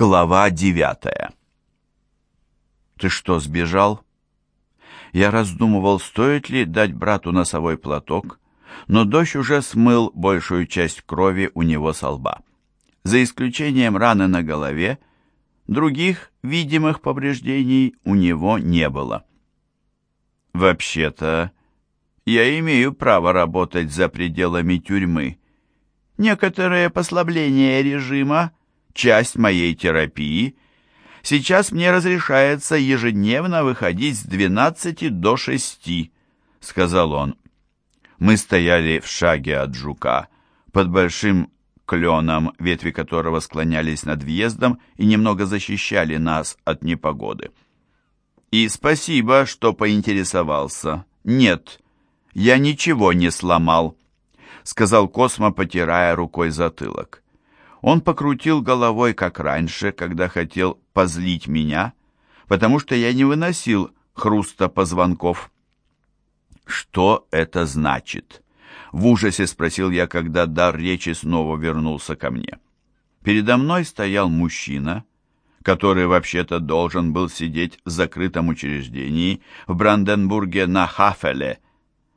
Глава девятая. «Ты что, сбежал?» Я раздумывал, стоит ли дать брату носовой платок, но дождь уже смыл большую часть крови у него со лба. За исключением раны на голове, других видимых повреждений у него не было. «Вообще-то, я имею право работать за пределами тюрьмы. Некоторые послабления режима — часть моей терапии. Сейчас мне разрешается ежедневно выходить с 12 до 6, — сказал он. Мы стояли в шаге от жука, под большим кленом, ветви которого склонялись над въездом и немного защищали нас от непогоды. И спасибо, что поинтересовался. Нет, я ничего не сломал, сказал Космо, потирая рукой затылок. Он покрутил головой, как раньше, когда хотел позлить меня, потому что я не выносил хруста позвонков. «Что это значит?» В ужасе спросил я, когда дар речи снова вернулся ко мне. Передо мной стоял мужчина, который вообще-то должен был сидеть в закрытом учреждении в Бранденбурге на Хафеле,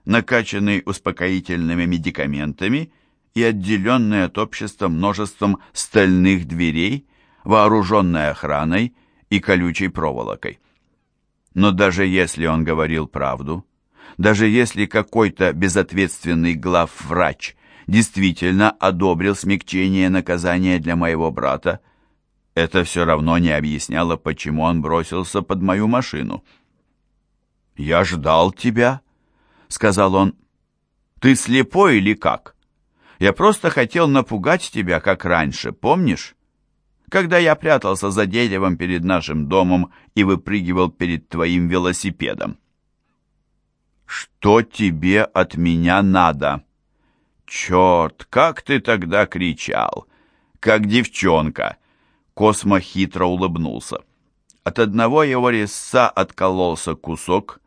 накачанный успокоительными медикаментами и отделенный от общества множеством стальных дверей, вооруженной охраной и колючей проволокой. Но даже если он говорил правду, даже если какой-то безответственный главврач действительно одобрил смягчение наказания для моего брата, это все равно не объясняло, почему он бросился под мою машину. «Я ждал тебя», — сказал он. «Ты слепой или как? Я просто хотел напугать тебя, как раньше, помнишь? Когда я прятался за деревом перед нашим домом и выпрыгивал перед твоим велосипедом». «Что тебе от меня надо?» «Черт, как ты тогда кричал! Как девчонка!» Космо хитро улыбнулся. От одного его резца откололся кусок,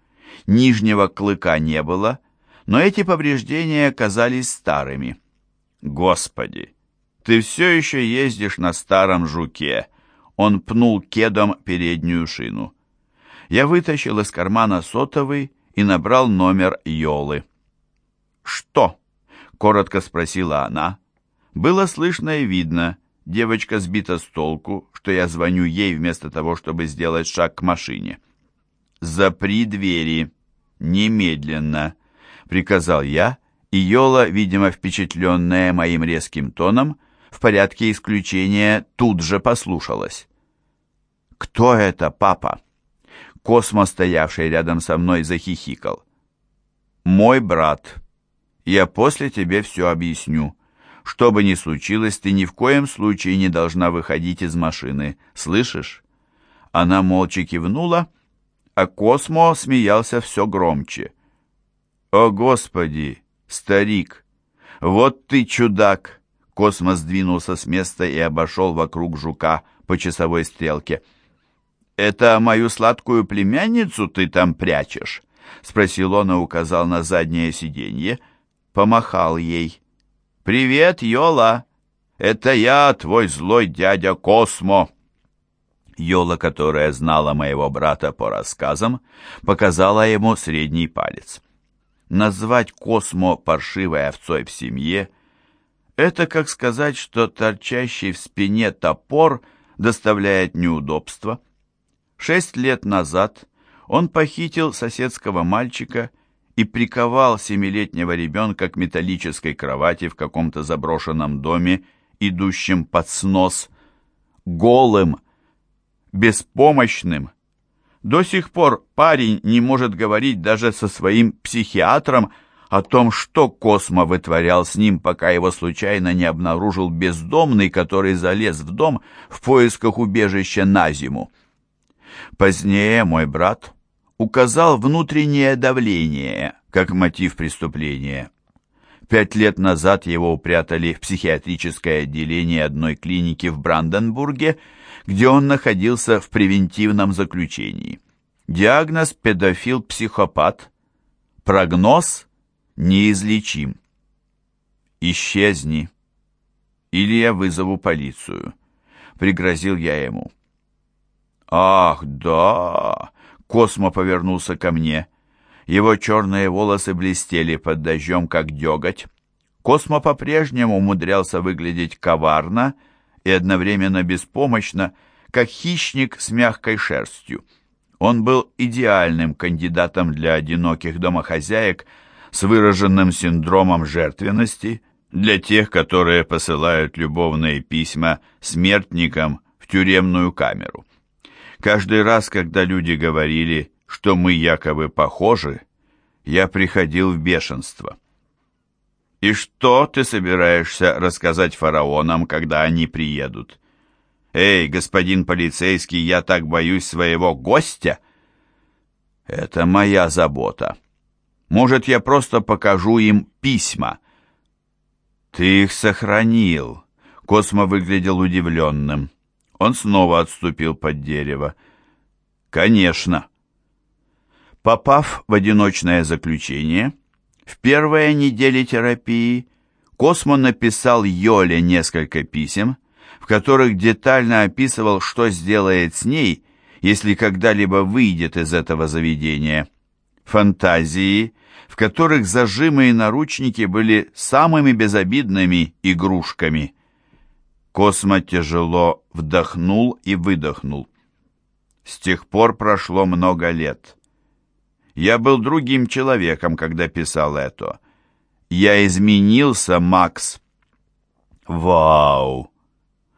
нижнего клыка не было, но эти повреждения казались старыми. «Господи, ты все еще ездишь на старом жуке!» Он пнул кедом переднюю шину. Я вытащил из кармана сотовый и набрал номер Йолы. «Что?» — коротко спросила она. Было слышно и видно. Девочка сбита с толку, что я звоню ей вместо того, чтобы сделать шаг к машине. «Запри двери! Немедленно!» — приказал я, и Йола, видимо, впечатленная моим резким тоном, в порядке исключения тут же послушалась. «Кто это, папа?» Космо, стоявший рядом со мной, захихикал. «Мой брат. Я после тебе все объясню. Что бы ни случилось, ты ни в коем случае не должна выходить из машины. Слышишь?» Она молча кивнула, а Космо смеялся все громче. «О, Господи, старик! Вот ты чудак!» Космо сдвинулся с места и обошел вокруг жука по часовой стрелке. «Это мою сладкую племянницу ты там прячешь?» — спросил он и указал на заднее сиденье. Помахал ей. «Привет, Йола! Это я, твой злой дядя Космо!» Йола, которая знала моего брата по рассказам, показала ему средний палец. Назвать Космо паршивой овцой в семье — это как сказать, что торчащий в спине топор доставляет неудобства. Шесть лет назад он похитил соседского мальчика и приковал семилетнего ребенка к металлической кровати в каком-то заброшенном доме, идущем под снос, голым, беспомощным. До сих пор парень не может говорить даже со своим психиатром о том, что Космо вытворял с ним, пока его случайно не обнаружил бездомный, который залез в дом в поисках убежища на зиму. Позднее мой брат указал внутреннее давление как мотив преступления. Пять лет назад его упрятали в психиатрическое отделение одной клиники в Бранденбурге, где он находился в превентивном заключении. Диагноз – педофил-психопат. Прогноз – неизлечим. Исчезни. Или я вызову полицию. — пригрозил я ему. «Ах, да!» — Космо повернулся ко мне. Его черные волосы блестели под дождем, как деготь. Космо по-прежнему умудрялся выглядеть коварно и одновременно беспомощно, как хищник с мягкой шерстью. Он был идеальным кандидатом для одиноких домохозяек с выраженным синдромом жертвенности, для тех, которые посылают любовные письма смертникам в тюремную камеру. Каждый раз, когда люди говорили, что мы якобы похожи, я приходил в бешенство. «И что ты собираешься рассказать фараонам, когда они приедут?» «Эй, господин полицейский, я так боюсь своего гостя!» «Это моя забота. Может, я просто покажу им письма?» «Ты их сохранил!» Космо выглядел удивленным. Он снова отступил под дерево. «Конечно!» Попав в одиночное заключение, в первые недели терапии Космо написал Йоле несколько писем, в которых детально описывал, что сделает с ней, если когда-либо выйдет из этого заведения. Фантазии, в которых зажимы и наручники были самыми безобидными игрушками. Космо тяжело вдохнул и выдохнул. С тех пор прошло много лет. Я был другим человеком, когда писал это. Я изменился, Макс. Вау!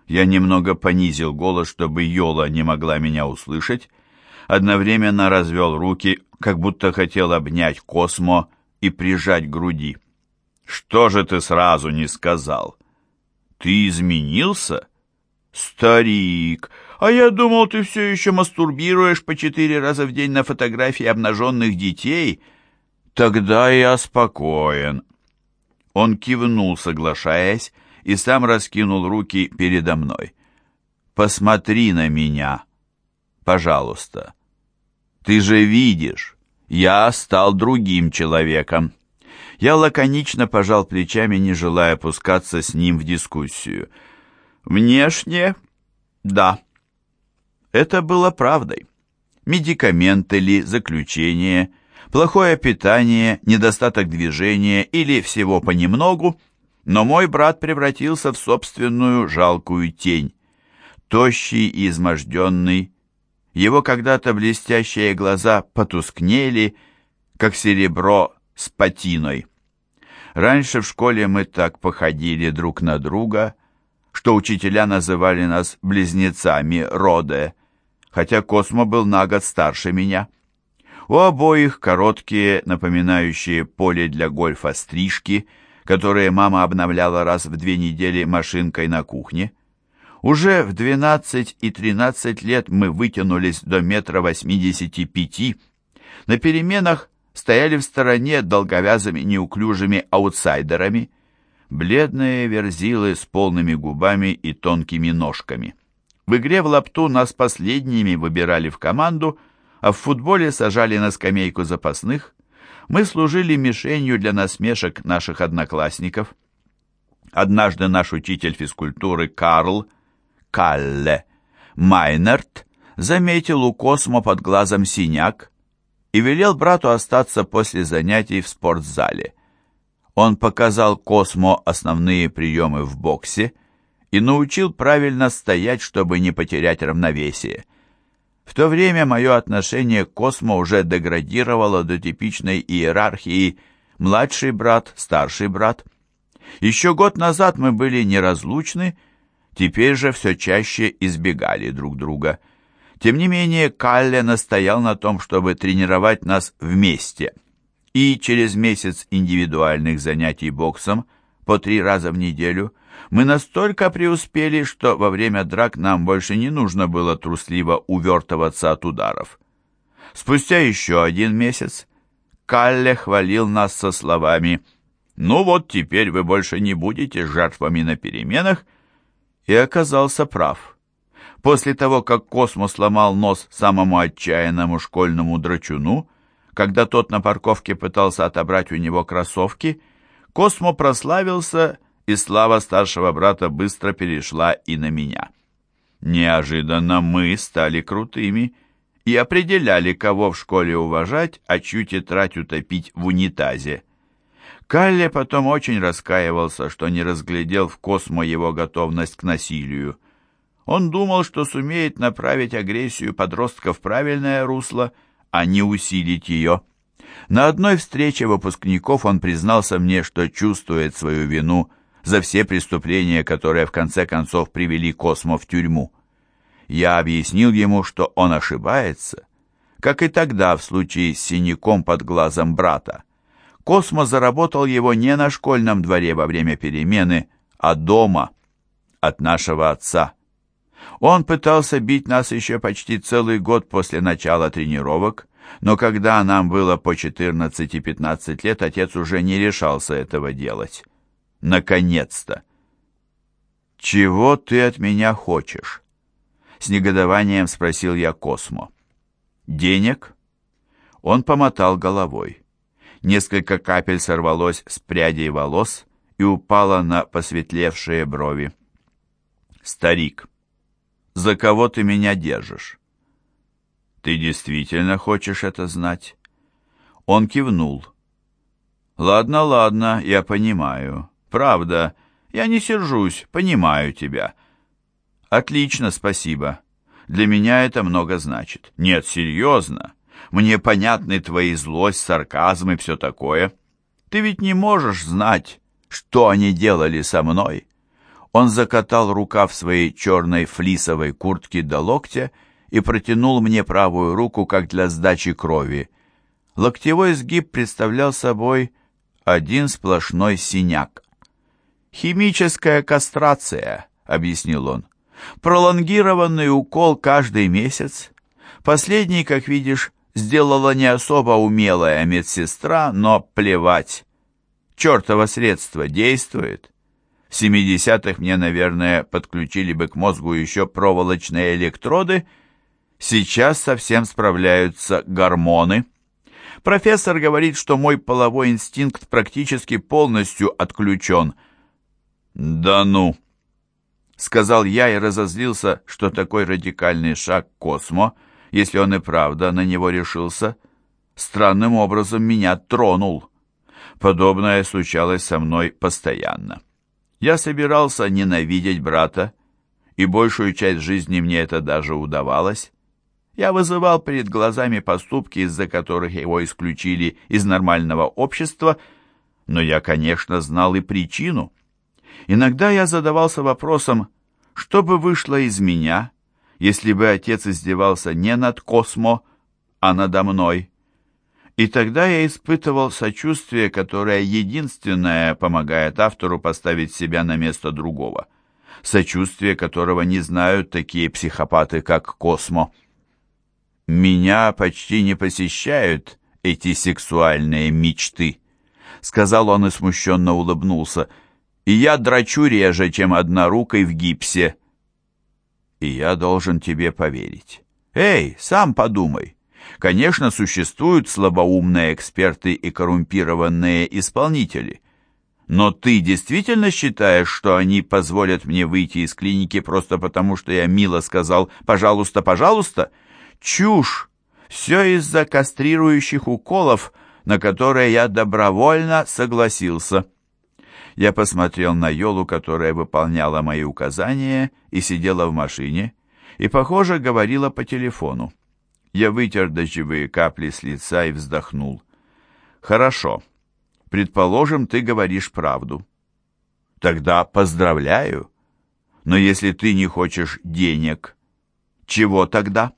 Я немного понизил голос, чтобы Йола не могла меня услышать, одновременно развел руки, как будто хотел обнять Космо и прижать груди. «Что же ты сразу не сказал? Ты изменился?» «Старик, а я думал, ты все еще мастурбируешь по четыре раза в день на фотографии обнаженных детей. Тогда я спокоен». Он кивнул, соглашаясь, и сам раскинул руки передо мной. «Посмотри на меня, пожалуйста. Ты же видишь, я стал другим человеком». Я лаконично пожал плечами, не желая опускаться с ним в дискуссию. «Внешне, да». Это было правдой. Медикаменты ли, заключение, плохое питание, недостаток движения или всего понемногу но мой брат превратился в собственную жалкую тень. Тощий и изможденный, его когда-то блестящие глаза потускнели, как серебро с патиной. Раньше в школе мы так походили друг на друга, что учителя называли нас близнецами Роде, хотя Космо был на год старше меня. У обоих короткие, напоминающие поле для гольфа стрижки – которые мама обновляла раз в две недели машинкой на кухне. Уже в 12 и 13 лет мы вытянулись до метра восьмидесяти пяти. На переменах стояли в стороне долговязыми неуклюжими аутсайдерами, бледные верзилы с полными губами и тонкими ножками. В игре в лапту нас последними выбирали в команду, а в футболе сажали на скамейку запасных, мы служили мишенью для насмешек наших одноклассников. Однажды наш учитель физкультуры Карл Калле Майнерт заметил у Космо под глазом синяк и велел брату остаться после занятий в спортзале. Он показал Космо основные приемы в боксе и научил правильно стоять, чтобы не потерять равновесие. В то время мое отношение к Космо уже деградировало до типичной иерархии «младший брат», «старший брат». Еще год назад мы были неразлучны, теперь же все чаще избегали друг друга. Тем не менее, Калле настоял на том, чтобы тренировать нас вместе. И через месяц индивидуальных занятий боксом по три раза в неделю – мы настолько преуспели, что во время драк нам больше не нужно было трусливо увертываться от ударов. Спустя еще один месяц Калле хвалил нас со словами «Ну вот теперь вы больше не будете жертвами на переменах», и оказался прав. После того, как Космос сломал нос самому отчаянному школьному драчуну, когда тот на парковке пытался отобрать у него кроссовки, Космо прославился и слава старшего брата быстро перешла и на меня. Неожиданно мы стали крутыми и определяли, кого в школе уважать, а чью тетрадь утопить в унитазе. Калле потом очень раскаивался, что не разглядел в Космо его готовность к насилию. Он думал, что сумеет направить агрессию подростка в правильное русло, а не усилить ее. На одной встрече выпускников он признался мне, что чувствует свою вину за все преступления, которые в конце концов привели Космо в тюрьму. Я объяснил ему, что он ошибается, как и тогда в случае с синяком под глазом брата. Космо заработал его не на школьном дворе во время перемены, а дома, от нашего отца. Он пытался бить нас еще почти целый год после начала тренировок, но когда нам было по 14 и 15 лет, отец уже не решался этого делать. Наконец-то! «Чего ты от меня хочешь?» С негодованием спросил я Космо. «Денег?» Он помотал головой. Несколько капель сорвалось с прядей волос и упало на посветлевшие брови. «Старик, за кого ты меня держишь?» «Ты действительно хочешь это знать?» Он кивнул. «Ладно, ладно, я понимаю. Правда, я не сержусь, понимаю тебя». «Отлично, спасибо. Для меня это много значит». «Нет, серьезно. Мне понятны твои злость, сарказм и все такое. Ты ведь не можешь знать, что они делали со мной». Он закатал рукав своей черной флисовой куртки до локтя и протянул мне правую руку, как для сдачи крови. Локтевой сгиб представлял собой один сплошной синяк. «Химическая кастрация», — объяснил он. «Пролонгированный укол каждый месяц. Последний, как видишь, сделала не особо умелая медсестра, но плевать. Чертово средство действует. В 70-х мне, наверное, подключили бы к мозгу еще проволочные электроды. Сейчас совсем справляются гормоны. Профессор говорит, что мой половой инстинкт практически полностью отключен. «Да ну!» — сказал я и разозлился, что такой радикальный шаг Космо — если он и правда на него решился, странным образом меня тронул. Подобное случалось со мной постоянно. Я собирался ненавидеть брата, и большую часть жизни мне это даже удавалось. Я вызывал перед глазами поступки, из-за которых его исключили из нормального общества, но я, конечно, знал и причину. Иногда я задавался вопросом, что бы вышло из меня, если бы отец издевался не над Космо, а надо мной. И тогда я испытывал сочувствие, которое единственное помогает автору поставить себя на место другого. Сочувствие, которого не знают такие психопаты, как Космо. «Меня почти не посещают эти сексуальные мечты», — сказал он и смущенно улыбнулся. «И я драчу реже, чем однорукой в гипсе» и я должен тебе поверить. Эй, сам подумай. Конечно, существуют слабоумные эксперты и коррумпированные исполнители. Но ты действительно считаешь, что они позволят мне выйти из клиники просто потому, что я мило сказал «пожалуйста, пожалуйста»? Чушь! Все из-за кастрирующих уколов, на которые я добровольно согласился. Я посмотрел на Йолу, которая выполняла мои указания и сидела в машине, и, похоже, говорила по телефону. Я вытер дождевые капли с лица и вздохнул. «Хорошо. Предположим, ты говоришь правду. Тогда поздравляю. Но если ты не хочешь денег, чего тогда?»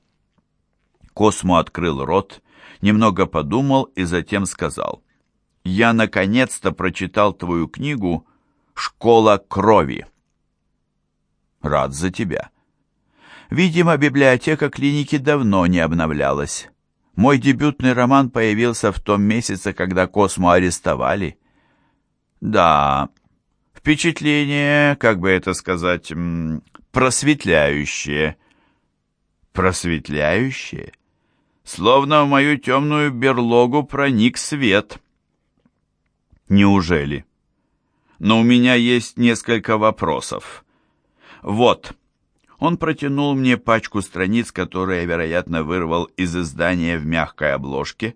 Космо открыл рот, немного подумал и затем сказал я наконец-то прочитал твою книгу «Школа крови». Рад за тебя. Видимо, библиотека клиники давно не обновлялась. Мой дебютный роман появился в том месяце, когда Космо арестовали. Да, впечатление, как бы это сказать, просветляющее. Просветляющее? Словно в мою темную берлогу проник свет. Неужели? Но у меня есть несколько вопросов. Вот. Он протянул мне пачку страниц, которые вероятно, вырвал из издания в мягкой обложке.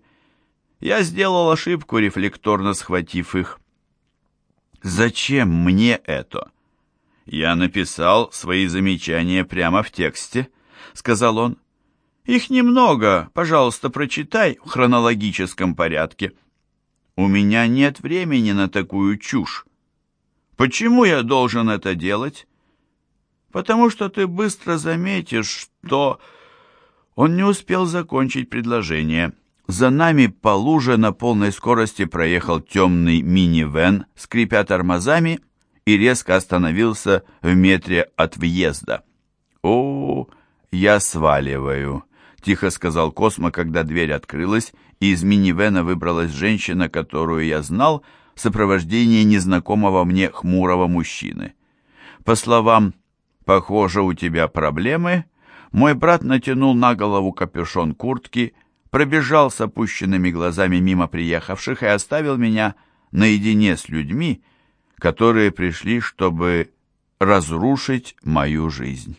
Я сделал ошибку, рефлекторно схватив их. «Зачем мне это?» «Я написал свои замечания прямо в тексте», — сказал он. «Их немного, пожалуйста, прочитай в хронологическом порядке». «У меня нет времени на такую чушь. Почему я должен это делать?» «Потому что ты быстро заметишь, что...» Он не успел закончить предложение. За нами по луже на полной скорости проехал темный мини-вен, скрипя тормозами, и резко остановился в метре от въезда. «О, я сваливаю», — тихо сказал Космо, когда дверь открылась, и из минивэна выбралась женщина, которую я знал, в сопровождении незнакомого мне хмурого мужчины. По словам «Похоже, у тебя проблемы», мой брат натянул на голову капюшон куртки, пробежал с опущенными глазами мимо приехавших и оставил меня наедине с людьми, которые пришли, чтобы разрушить мою жизнь.